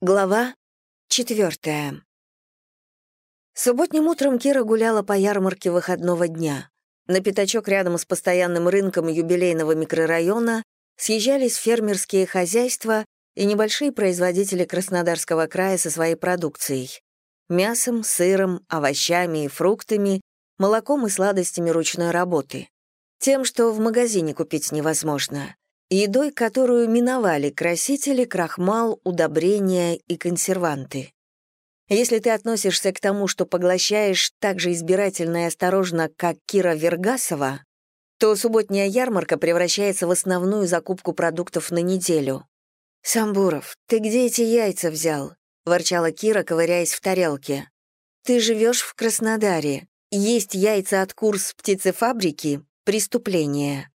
Глава четвертая. Субботним утром Кира гуляла по ярмарке выходного дня. На пятачок рядом с постоянным рынком юбилейного микрорайона съезжались фермерские хозяйства и небольшие производители Краснодарского края со своей продукцией. Мясом, сыром, овощами и фруктами, молоком и сладостями ручной работы. Тем, что в магазине купить невозможно едой, которую миновали красители, крахмал, удобрения и консерванты. Если ты относишься к тому, что поглощаешь так же избирательно и осторожно, как Кира Вергасова, то субботняя ярмарка превращается в основную закупку продуктов на неделю. «Самбуров, ты где эти яйца взял?» — ворчала Кира, ковыряясь в тарелке. «Ты живешь в Краснодаре. Есть яйца от кур с птицефабрики — преступление»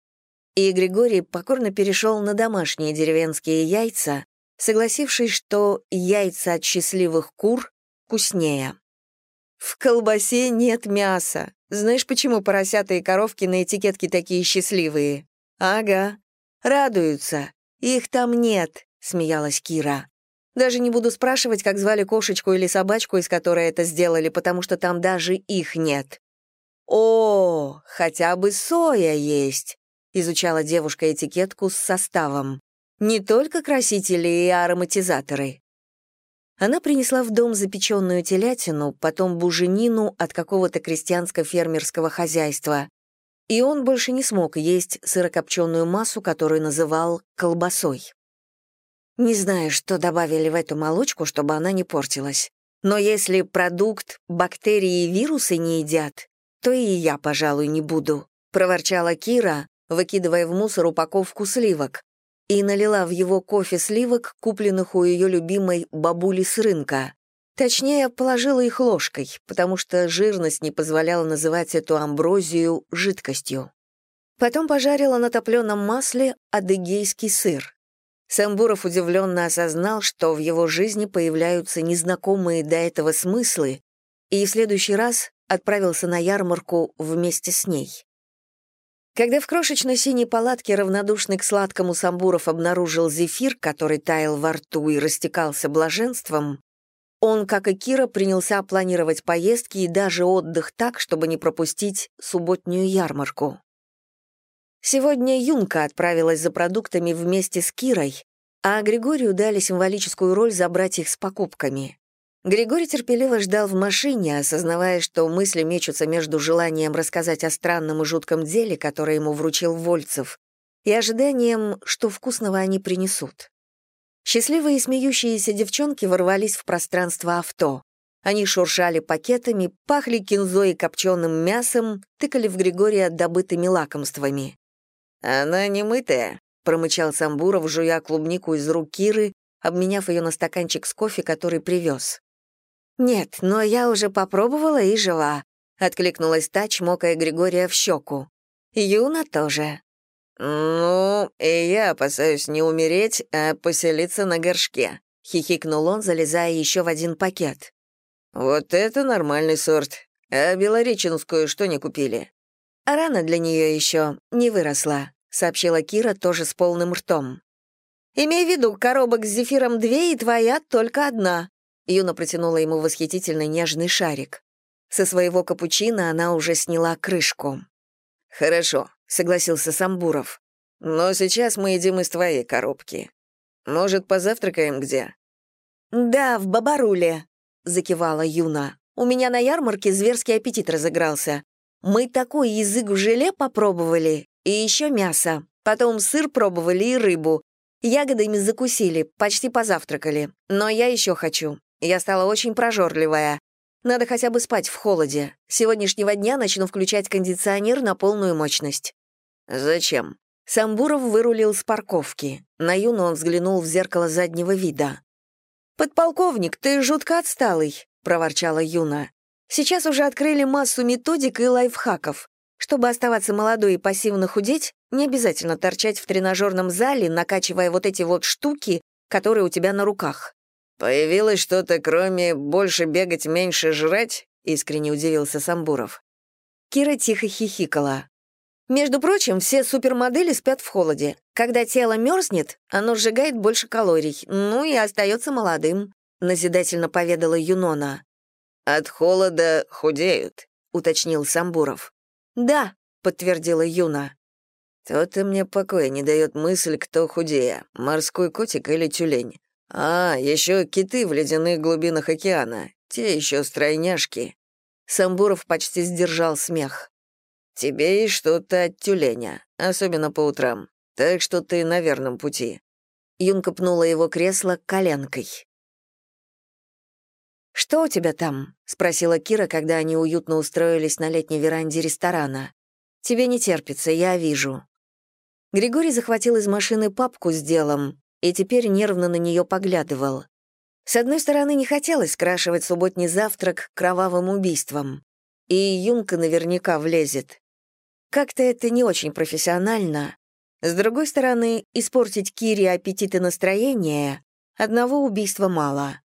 и Григорий покорно перешел на домашние деревенские яйца, согласившись, что яйца от счастливых кур вкуснее. В колбасе нет мяса. Знаешь, почему поросята и коровки на этикетке такие счастливые? Ага. Радуются. Их там нет, смеялась Кира. Даже не буду спрашивать, как звали кошечку или собачку, из которой это сделали, потому что там даже их нет. О, хотя бы соя есть изучала девушка этикетку с составом. Не только красители и ароматизаторы. Она принесла в дом запеченную телятину, потом буженину от какого-то крестьянско-фермерского хозяйства. И он больше не смог есть сырокопченую массу, которую называл колбасой. Не знаю, что добавили в эту молочку, чтобы она не портилась. Но если продукт бактерии и вирусы не едят, то и я, пожалуй, не буду», — проворчала Кира, выкидывая в мусор упаковку сливок, и налила в его кофе сливок, купленных у ее любимой бабули с рынка. Точнее, положила их ложкой, потому что жирность не позволяла называть эту амброзию жидкостью. Потом пожарила на топленом масле адыгейский сыр. Самбуров удивленно осознал, что в его жизни появляются незнакомые до этого смыслы, и в следующий раз отправился на ярмарку вместе с ней. Когда в крошечной синей палатке равнодушный к сладкому Самбуров обнаружил зефир, который таял во рту и растекался блаженством, он, как и Кира, принялся планировать поездки и даже отдых так, чтобы не пропустить субботнюю ярмарку. Сегодня Юнка отправилась за продуктами вместе с Кирой, а Григорию дали символическую роль забрать их с покупками. Григорий терпеливо ждал в машине, осознавая, что мысли мечутся между желанием рассказать о странном и жутком деле, которое ему вручил Вольцев, и ожиданием, что вкусного они принесут. Счастливые и смеющиеся девчонки ворвались в пространство авто. Они шуршали пакетами, пахли кинзой и копченым мясом, тыкали в Григория добытыми лакомствами. «Она не мытая», — промычал Самбуров, жуя клубнику из рук Киры, обменяв ее на стаканчик с кофе, который привез. «Нет, но я уже попробовала и жила», — откликнулась та, чмокая Григория в щеку. «Юна тоже». «Ну, и я опасаюсь не умереть, а поселиться на горшке», — хихикнул он, залезая еще в один пакет. «Вот это нормальный сорт. А белореченскую что не купили?» «Рано для нее еще, не выросла», — сообщила Кира тоже с полным ртом. «Имей в виду, коробок с зефиром две и твоя только одна», Юна протянула ему восхитительный нежный шарик. Со своего капучино она уже сняла крышку. «Хорошо», — согласился Самбуров. «Но сейчас мы едим из твоей коробки. Может, позавтракаем где?» «Да, в Бабаруле», — закивала Юна. «У меня на ярмарке зверский аппетит разыгрался. Мы такой язык в желе попробовали, и еще мясо. Потом сыр пробовали и рыбу. Ягодами закусили, почти позавтракали. Но я еще хочу. Я стала очень прожорливая. Надо хотя бы спать в холоде. С сегодняшнего дня начну включать кондиционер на полную мощность». «Зачем?» Самбуров вырулил с парковки. На Юну он взглянул в зеркало заднего вида. «Подполковник, ты жутко отсталый», — проворчала Юна. «Сейчас уже открыли массу методик и лайфхаков. Чтобы оставаться молодой и пассивно худеть, не обязательно торчать в тренажерном зале, накачивая вот эти вот штуки, которые у тебя на руках. «Появилось что-то, кроме «больше бегать, меньше жрать»?» — искренне удивился Самбуров. Кира тихо хихикала. Между прочим, все супермодели спят в холоде. Когда тело мерзнет, оно сжигает больше калорий, ну и остается молодым», — назидательно поведала Юнона. «От холода худеют», — уточнил Самбуров. «Да», — подтвердила Юна. «То-то мне покоя не дает мысль, кто худее, морской котик или тюлень. А, еще киты в ледяных глубинах океана, те еще стройняшки». Самбуров почти сдержал смех. «Тебе и что-то от тюленя, особенно по утрам, так что ты на верном пути». Юнка пнула его кресло коленкой. «Что у тебя там?» — спросила Кира, когда они уютно устроились на летней веранде ресторана. «Тебе не терпится, я вижу». Григорий захватил из машины папку с делом и теперь нервно на нее поглядывал. С одной стороны, не хотелось скрашивать субботний завтрак кровавым убийством. И Юнка наверняка влезет. Как-то это не очень профессионально. С другой стороны, испортить Кире аппетит и настроение — одного убийства мало.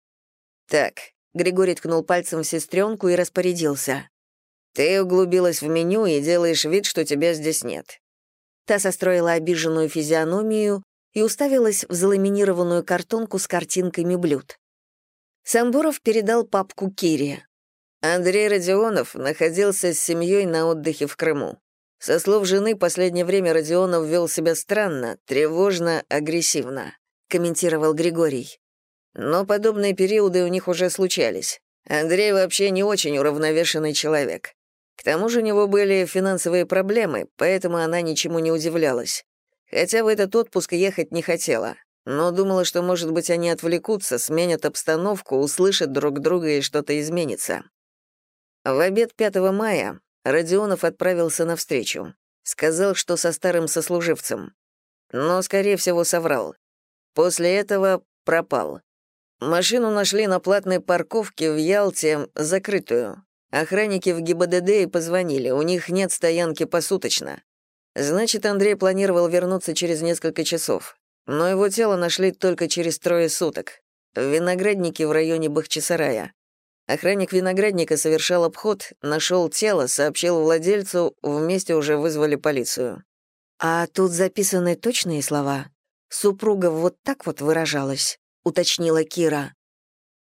«Так», — Григорий ткнул пальцем в сестренку и распорядился. «Ты углубилась в меню и делаешь вид, что тебя здесь нет». Та состроила обиженную физиономию и уставилась в заламинированную картонку с картинками блюд. Самбуров передал папку Кире. Андрей Родионов находился с семьей на отдыхе в Крыму. Со слов жены, последнее время Родионов вел себя странно, тревожно, агрессивно, комментировал Григорий. Но подобные периоды у них уже случались. Андрей вообще не очень уравновешенный человек. К тому же у него были финансовые проблемы, поэтому она ничему не удивлялась. Хотя в этот отпуск ехать не хотела но думала, что, может быть, они отвлекутся, сменят обстановку, услышат друг друга и что-то изменится. В обед 5 мая Родионов отправился навстречу. Сказал, что со старым сослуживцем. Но, скорее всего, соврал. После этого пропал. Машину нашли на платной парковке в Ялте, закрытую. Охранники в ГИБДД и позвонили, у них нет стоянки посуточно. Значит, Андрей планировал вернуться через несколько часов но его тело нашли только через трое суток, в винограднике в районе Бахчисарая. Охранник виноградника совершал обход, нашел тело, сообщил владельцу, вместе уже вызвали полицию. «А тут записаны точные слова? Супруга вот так вот выражалась», — уточнила Кира.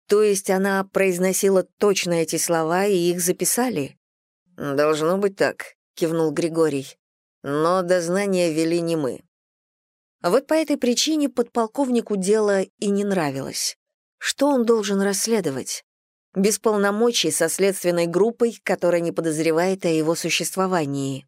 «То есть она произносила точно эти слова, и их записали?» «Должно быть так», — кивнул Григорий. «Но дознание вели не мы. Вот по этой причине подполковнику дело и не нравилось. Что он должен расследовать? Без полномочий со следственной группой, которая не подозревает о его существовании.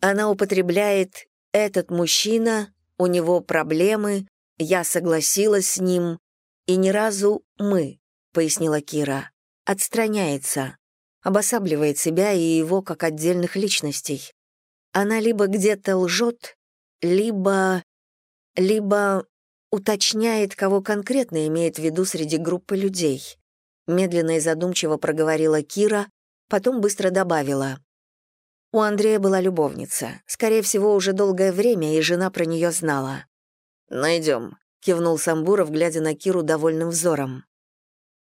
Она употребляет «этот мужчина», «у него проблемы», «я согласилась с ним», и ни разу «мы», — пояснила Кира, отстраняется, обосабливает себя и его как отдельных личностей. Она либо где-то лжет, либо либо уточняет, кого конкретно имеет в виду среди группы людей. Медленно и задумчиво проговорила Кира, потом быстро добавила. У Андрея была любовница, скорее всего, уже долгое время, и жена про нее знала. Найдем, кивнул Самбуров, глядя на Киру довольным взором.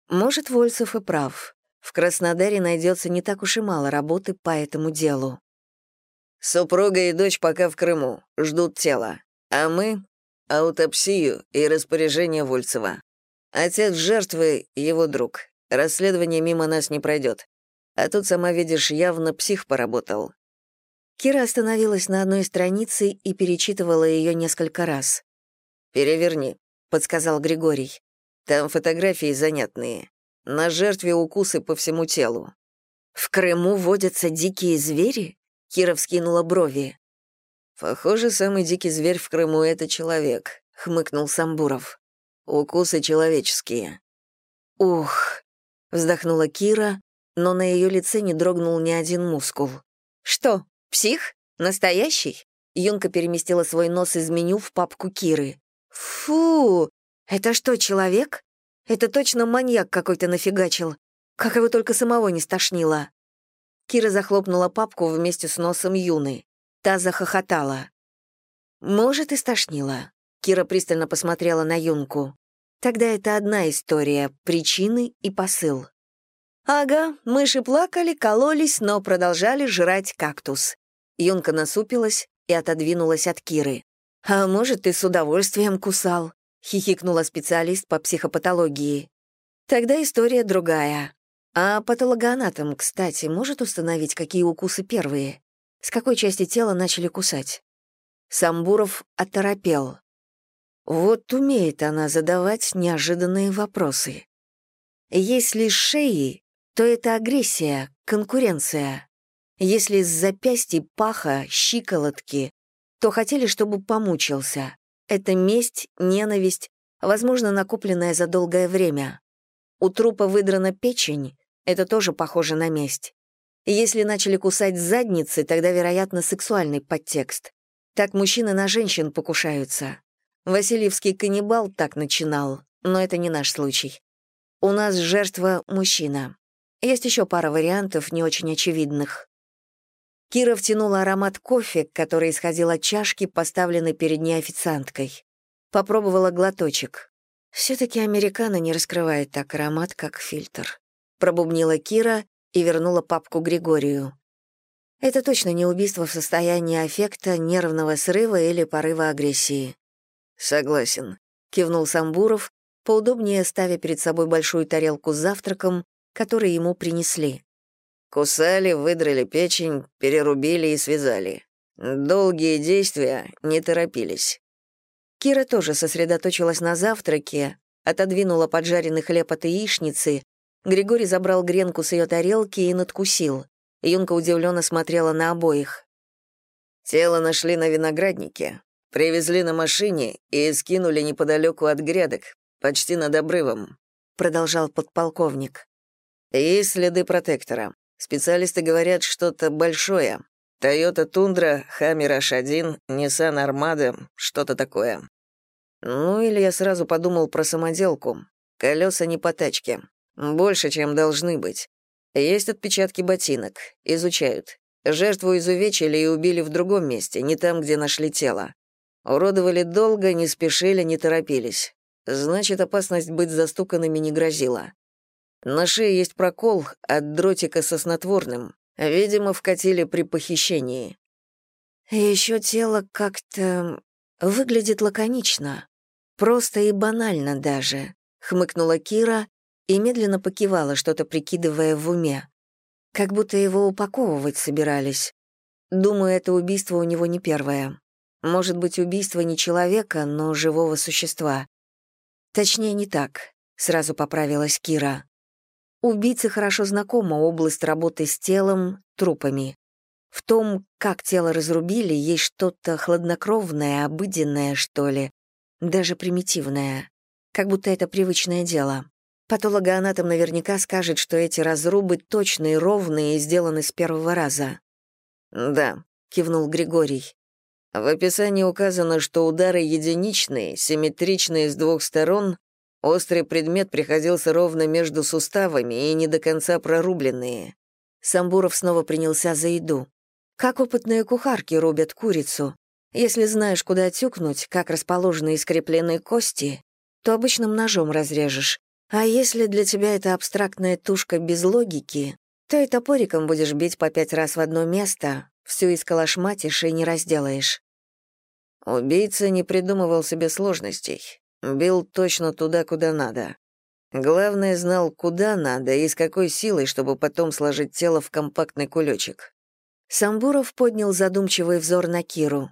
Может, Вольцев и прав. В Краснодаре найдется не так уж и мало работы по этому делу. Супруга и дочь пока в Крыму, ждут тела. А мы — аутопсию и распоряжение Вольцева. Отец жертвы — его друг. Расследование мимо нас не пройдет. А тут, сама видишь, явно псих поработал». Кира остановилась на одной странице и перечитывала ее несколько раз. «Переверни», — подсказал Григорий. «Там фотографии занятные. На жертве укусы по всему телу». «В Крыму водятся дикие звери?» Кира вскинула брови. «Похоже, самый дикий зверь в Крыму — это человек», — хмыкнул Самбуров. «Укусы человеческие». «Ух», — вздохнула Кира, но на ее лице не дрогнул ни один мускул. «Что, псих? Настоящий?» Юнка переместила свой нос из меню в папку Киры. «Фу! Это что, человек? Это точно маньяк какой-то нафигачил. Как его только самого не стошнило». Кира захлопнула папку вместе с носом Юны. Та захохотала. «Может, и стошнило». Кира пристально посмотрела на Юнку. «Тогда это одна история, причины и посыл». «Ага, мыши плакали, кололись, но продолжали жрать кактус». Юнка насупилась и отодвинулась от Киры. «А может, ты с удовольствием кусал?» — хихикнула специалист по психопатологии. «Тогда история другая. А патологоанатом, кстати, может установить, какие укусы первые? С какой части тела начали кусать?» Самбуров оторопел. Вот умеет она задавать неожиданные вопросы. Если с шеи, то это агрессия, конкуренция. Если с запястья, паха, щиколотки, то хотели, чтобы помучился. Это месть, ненависть, возможно, накопленная за долгое время. У трупа выдрана печень, это тоже похоже на месть. Если начали кусать задницы, тогда, вероятно, сексуальный подтекст. Так мужчины на женщин покушаются. Васильевский каннибал так начинал, но это не наш случай. У нас жертва — мужчина. Есть еще пара вариантов, не очень очевидных. Кира втянула аромат кофе, который исходил от чашки, поставленной перед ней официанткой. Попробовала глоточек. все таки американо не раскрывает так аромат, как фильтр. Пробубнила Кира и вернула папку Григорию. Это точно не убийство в состоянии аффекта, нервного срыва или порыва агрессии. «Согласен», — кивнул Самбуров, поудобнее ставя перед собой большую тарелку с завтраком, который ему принесли. Кусали, выдрали печень, перерубили и связали. Долгие действия, не торопились. Кира тоже сосредоточилась на завтраке, отодвинула поджаренный хлеб от яичницы, Григорий забрал гренку с ее тарелки и надкусил. Юнка удивленно смотрела на обоих. Тело нашли на винограднике. Привезли на машине и скинули неподалеку от грядок, почти над обрывом», — продолжал подполковник. «Есть следы протектора. Специалисты говорят, что-то большое. Toyota Тундра, Хаммер H1, Nissan Armada, что-то такое. Ну или я сразу подумал про самоделку. Колеса не по тачке. Больше, чем должны быть. Есть отпечатки ботинок. Изучают. Жертву изувечили и убили в другом месте, не там, где нашли тело. Уродовали долго, не спешили, не торопились. Значит, опасность быть застуканными не грозила. На шее есть прокол от дротика со снотворным. Видимо, вкатили при похищении. Еще тело как-то выглядит лаконично. Просто и банально даже, хмыкнула Кира и медленно покивала, что-то прикидывая в уме. Как будто его упаковывать собирались. Думаю, это убийство у него не первое. Может быть, убийство не человека, но живого существа. Точнее, не так, сразу поправилась Кира. Убийце хорошо знакома область работы с телом, трупами. В том, как тело разрубили, есть что-то хладнокровное, обыденное, что ли, даже примитивное. Как будто это привычное дело. Патологоанатом наверняка скажет, что эти разрубы точные, ровные и сделаны с первого раза. «Да», — кивнул Григорий. В описании указано, что удары единичные, симметричные с двух сторон, острый предмет приходился ровно между суставами и не до конца прорубленные. Самбуров снова принялся за еду. Как опытные кухарки рубят курицу. Если знаешь, куда тюкнуть, как расположены искрепленные кости, то обычным ножом разрежешь. А если для тебя это абстрактная тушка без логики, то и топориком будешь бить по пять раз в одно место, всю исколошматишь и не разделаешь. Убийца не придумывал себе сложностей. Бил точно туда, куда надо. Главное, знал, куда надо и с какой силой, чтобы потом сложить тело в компактный кулечек. Самбуров поднял задумчивый взор на Киру.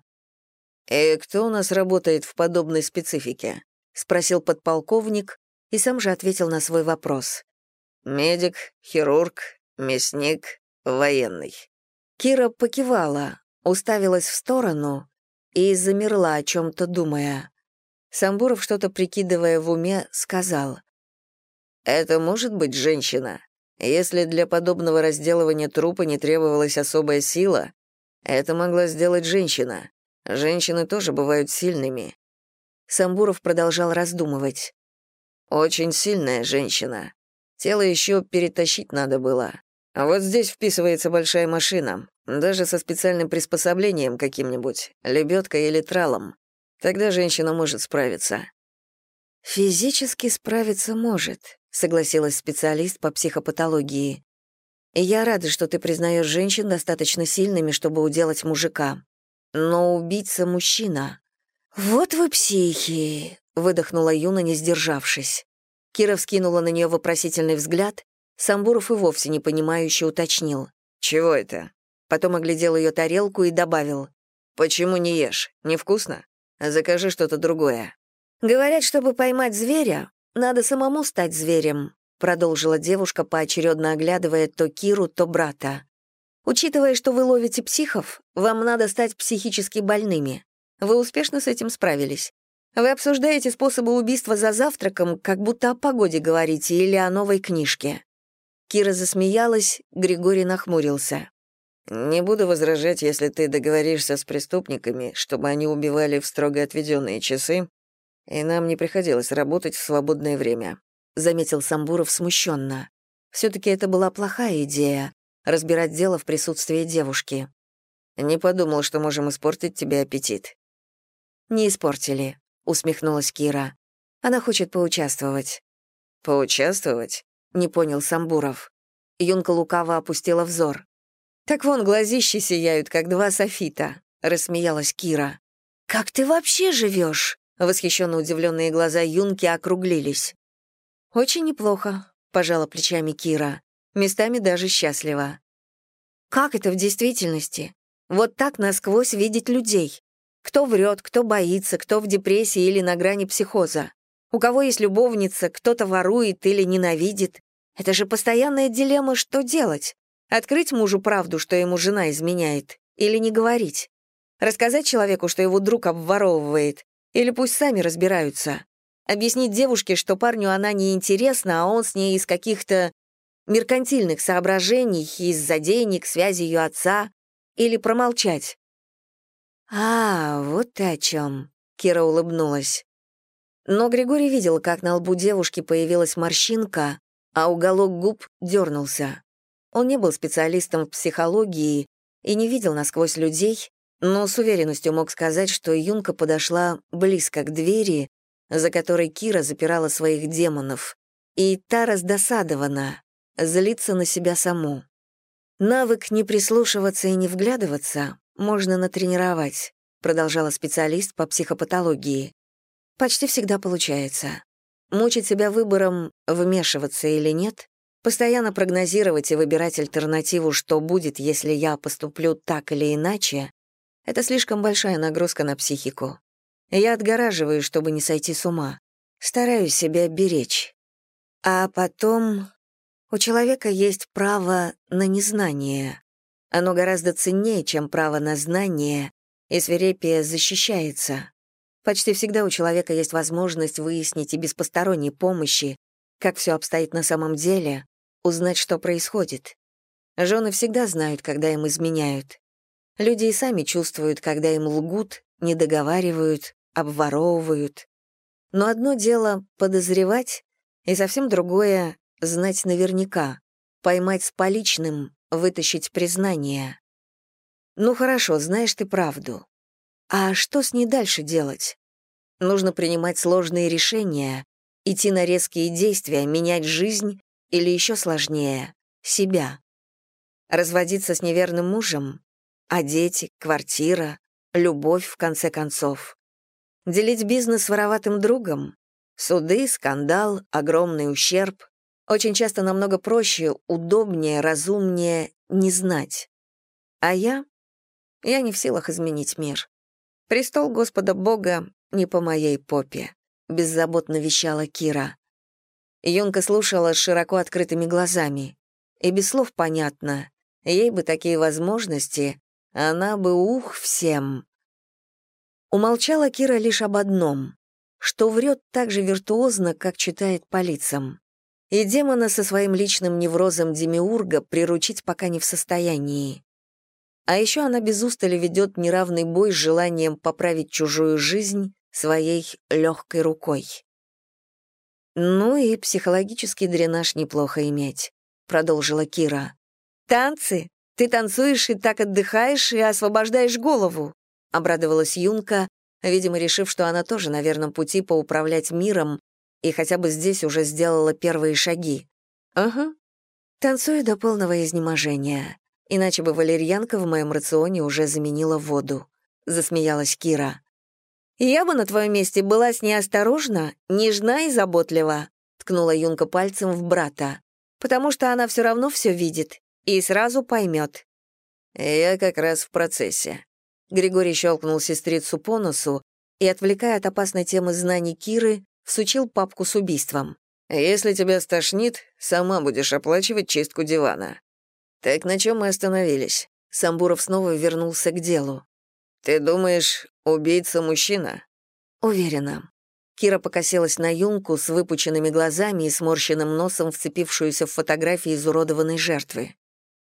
«И кто у нас работает в подобной специфике?» — спросил подполковник и сам же ответил на свой вопрос. «Медик, хирург, мясник, военный». Кира покивала, уставилась в сторону и замерла, о чем-то думая. Самбуров, что-то прикидывая в уме, сказал. «Это может быть женщина? Если для подобного разделывания трупа не требовалась особая сила, это могла сделать женщина. Женщины тоже бывают сильными». Самбуров продолжал раздумывать. «Очень сильная женщина. Тело еще перетащить надо было. А вот здесь вписывается большая машина, даже со специальным приспособлением каким-нибудь, лебедкой или тралом. Тогда женщина может справиться». «Физически справиться может», — согласилась специалист по психопатологии. И я рада, что ты признаешь женщин достаточно сильными, чтобы уделать мужика. Но убийца — мужчина. «Вот вы психи!» — выдохнула Юна, не сдержавшись. Кира вскинула на нее вопросительный взгляд. Самбуров и вовсе непонимающе уточнил. «Чего это?» Потом оглядел ее тарелку и добавил. «Почему не ешь? Невкусно? Закажи что-то другое». «Говорят, чтобы поймать зверя, надо самому стать зверем», продолжила девушка, поочередно оглядывая то Киру, то брата. «Учитывая, что вы ловите психов, вам надо стать психически больными. Вы успешно с этим справились. Вы обсуждаете способы убийства за завтраком, как будто о погоде говорите или о новой книжке». Кира засмеялась, Григорий нахмурился. «Не буду возражать, если ты договоришься с преступниками, чтобы они убивали в строго отведенные часы, и нам не приходилось работать в свободное время», — заметил Самбуров смущенно. Все-таки это была плохая идея — разбирать дело в присутствии девушки. «Не подумал, что можем испортить тебе аппетит». «Не испортили», — усмехнулась Кира. «Она хочет поучаствовать». «Поучаствовать?» — не понял Самбуров. Юнка лукаво опустила взор. «Так вон глазищи сияют, как два софита», — рассмеялась Кира. «Как ты вообще живешь?» Восхищенно удивленные глаза Юнки округлились. «Очень неплохо», — пожала плечами Кира. «Местами даже счастлива». «Как это в действительности? Вот так насквозь видеть людей. Кто врет, кто боится, кто в депрессии или на грани психоза. У кого есть любовница, кто-то ворует или ненавидит. Это же постоянная дилемма, что делать. Открыть мужу правду, что ему жена изменяет, или не говорить? Рассказать человеку, что его друг обворовывает, или пусть сами разбираются? Объяснить девушке, что парню она не интересна, а он с ней из каких-то меркантильных соображений, из-за денег, связи ее отца, или промолчать? «А, вот ты о чем», — Кира улыбнулась. Но Григорий видел, как на лбу девушки появилась морщинка, а уголок губ дернулся. Он не был специалистом в психологии и не видел насквозь людей, но с уверенностью мог сказать, что Юнка подошла близко к двери, за которой Кира запирала своих демонов, и та раздосадована, злится на себя саму. «Навык не прислушиваться и не вглядываться можно натренировать», продолжала специалист по психопатологии. «Почти всегда получается. Мучить себя выбором, вмешиваться или нет, Постоянно прогнозировать и выбирать альтернативу, что будет, если я поступлю так или иначе, это слишком большая нагрузка на психику. Я отгораживаю, чтобы не сойти с ума. Стараюсь себя беречь. А потом у человека есть право на незнание. Оно гораздо ценнее, чем право на знание, и свирепие защищается. Почти всегда у человека есть возможность выяснить и без посторонней помощи, как все обстоит на самом деле, узнать, что происходит. Жены всегда знают, когда им изменяют. Люди и сами чувствуют, когда им лгут, недоговаривают, обворовывают. Но одно дело — подозревать, и совсем другое — знать наверняка, поймать с поличным, вытащить признание. Ну хорошо, знаешь ты правду. А что с ней дальше делать? Нужно принимать сложные решения, идти на резкие действия, менять жизнь или еще сложнее — себя. Разводиться с неверным мужем? А дети, квартира, любовь, в конце концов. Делить бизнес с вороватым другом? Суды, скандал, огромный ущерб. Очень часто намного проще, удобнее, разумнее не знать. А я? Я не в силах изменить мир. Престол Господа Бога не по моей попе беззаботно вещала Кира. Юнка слушала с широко открытыми глазами. И без слов понятно, ей бы такие возможности, она бы ух всем. Умолчала Кира лишь об одном, что врет так же виртуозно, как читает по лицам. И демона со своим личным неврозом Демиурга приручить пока не в состоянии. А еще она без устали ведет неравный бой с желанием поправить чужую жизнь своей легкой рукой. «Ну и психологический дренаж неплохо иметь», — продолжила Кира. «Танцы? Ты танцуешь и так отдыхаешь и освобождаешь голову», — обрадовалась Юнка, видимо, решив, что она тоже на верном пути поуправлять миром и хотя бы здесь уже сделала первые шаги. «Ага». Танцую до полного изнеможения. Иначе бы валерьянка в моем рационе уже заменила воду. Засмеялась Кира. «Я бы на твоем месте была с ней осторожна, нежна и заботлива», ткнула Юнка пальцем в брата, «потому что она все равно все видит и сразу поймет». «Я как раз в процессе». Григорий щелкнул сестрицу по носу и, отвлекая от опасной темы знаний Киры, всучил папку с убийством. «Если тебя стошнит, сама будешь оплачивать чистку дивана». «Так на чем мы остановились?» Самбуров снова вернулся к делу. «Ты думаешь, убийца мужчина?» «Уверена». Кира покосилась на Юнку с выпученными глазами и сморщенным носом, вцепившуюся в фотографии изуродованной жертвы.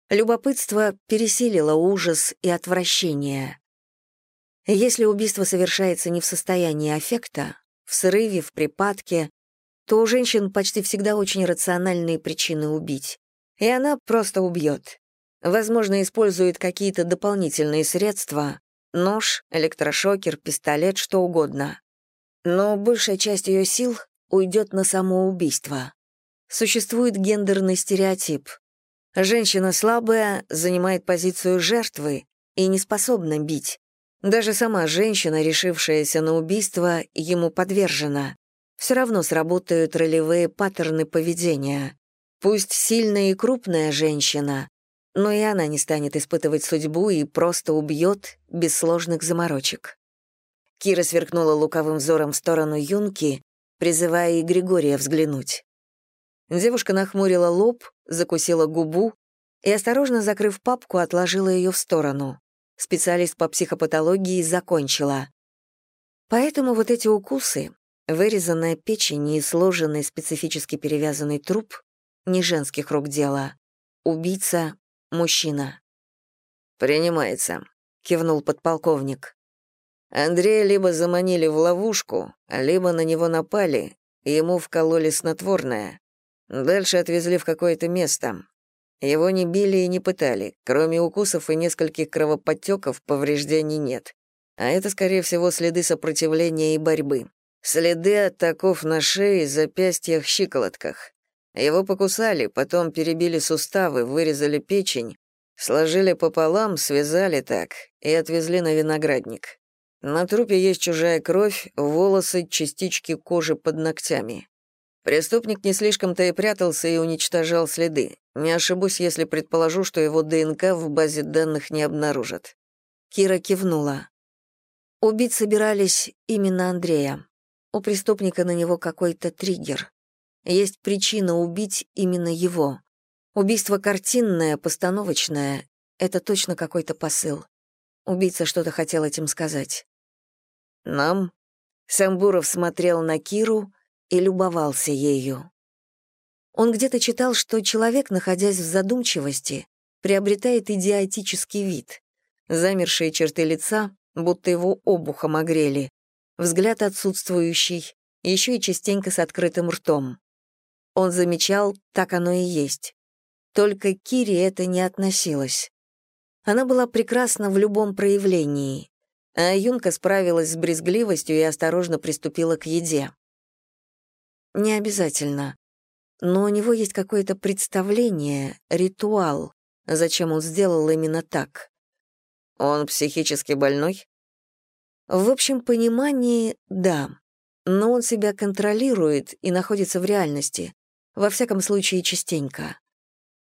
Любопытство пересилило ужас и отвращение. Если убийство совершается не в состоянии аффекта, в срыве, в припадке, то у женщин почти всегда очень рациональные причины убить. И она просто убьет. Возможно, использует какие-то дополнительные средства, нож, электрошокер, пистолет, что угодно. Но большая часть ее сил уйдет на самоубийство. Существует гендерный стереотип. Женщина слабая занимает позицию жертвы и не способна бить. Даже сама женщина, решившаяся на убийство, ему подвержена. Все равно сработают ролевые паттерны поведения. Пусть сильная и крупная женщина, но и она не станет испытывать судьбу и просто убьет без сложных заморочек. Кира сверкнула луковым взором в сторону Юнки, призывая и Григория взглянуть. Девушка нахмурила лоб, закусила губу и, осторожно закрыв папку, отложила ее в сторону специалист по психопатологии, закончила. Поэтому вот эти укусы, вырезанная печень и сложенный специфически перевязанный труп — не женских рук дело. Убийца — мужчина. «Принимается», — кивнул подполковник. Андрея либо заманили в ловушку, либо на него напали, ему вкололи снотворное. Дальше отвезли в какое-то место. Его не били и не пытали. Кроме укусов и нескольких кровоподтеков повреждений нет. А это, скорее всего, следы сопротивления и борьбы. Следы от таков на шее, запястьях, щиколотках. Его покусали, потом перебили суставы, вырезали печень, сложили пополам, связали так и отвезли на виноградник. На трупе есть чужая кровь, волосы, частички кожи под ногтями. Преступник не слишком-то и прятался и уничтожал следы. Не ошибусь, если предположу, что его ДНК в базе данных не обнаружат. Кира кивнула. Убить собирались именно Андрея. У преступника на него какой-то триггер. Есть причина убить именно его. Убийство картинное, постановочное — это точно какой-то посыл. Убийца что-то хотел этим сказать. «Нам?» Самбуров смотрел на Киру, и любовался ею. Он где-то читал, что человек, находясь в задумчивости, приобретает идиотический вид. Замершие черты лица, будто его обухом огрели, взгляд отсутствующий, еще и частенько с открытым ртом. Он замечал, так оно и есть. Только Кире это не относилось. Она была прекрасна в любом проявлении, а Юнка справилась с брезгливостью и осторожно приступила к еде. Не обязательно. Но у него есть какое-то представление, ритуал, зачем он сделал именно так. Он психически больной? В общем понимании, да. Но он себя контролирует и находится в реальности. Во всяком случае, частенько.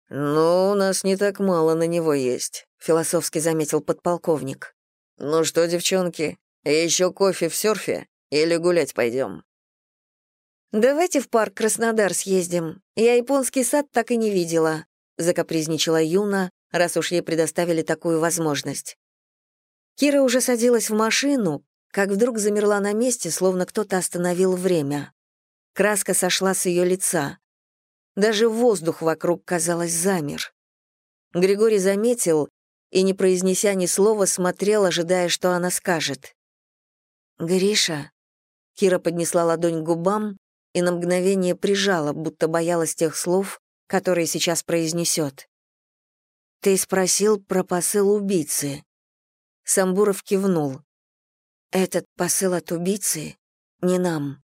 «Ну, у нас не так мало на него есть», — философски заметил подполковник. «Ну что, девчонки, еще кофе в серфе или гулять пойдем?» «Давайте в парк Краснодар съездим. Я японский сад так и не видела», — закапризничала Юна, раз уж ей предоставили такую возможность. Кира уже садилась в машину, как вдруг замерла на месте, словно кто-то остановил время. Краска сошла с ее лица. Даже воздух вокруг, казалось, замер. Григорий заметил и, не произнеся ни слова, смотрел, ожидая, что она скажет. «Гриша?» Кира поднесла ладонь к губам, и на мгновение прижала, будто боялась тех слов, которые сейчас произнесет. «Ты спросил про посыл убийцы». Самбуров кивнул. «Этот посыл от убийцы не нам.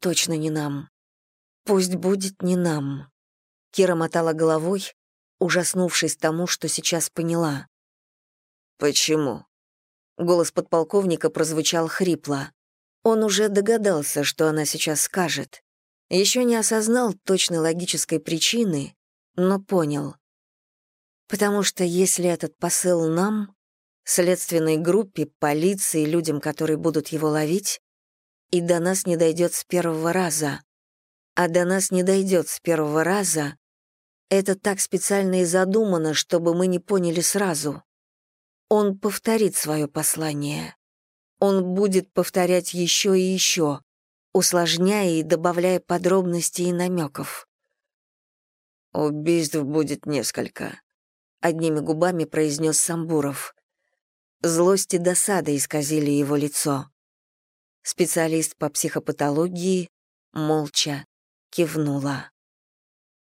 Точно не нам. Пусть будет не нам». Кира мотала головой, ужаснувшись тому, что сейчас поняла. «Почему?» Голос подполковника прозвучал хрипло. Он уже догадался, что она сейчас скажет. Еще не осознал точной логической причины, но понял. Потому что если этот посыл нам, следственной группе, полиции, людям, которые будут его ловить, и до нас не дойдет с первого раза, а до нас не дойдет с первого раза, это так специально и задумано, чтобы мы не поняли сразу. Он повторит свое послание. Он будет повторять еще и еще, усложняя и добавляя подробностей и намеков. «Убийств будет несколько», — одними губами произнес Самбуров. Злость и досада исказили его лицо. Специалист по психопатологии молча кивнула.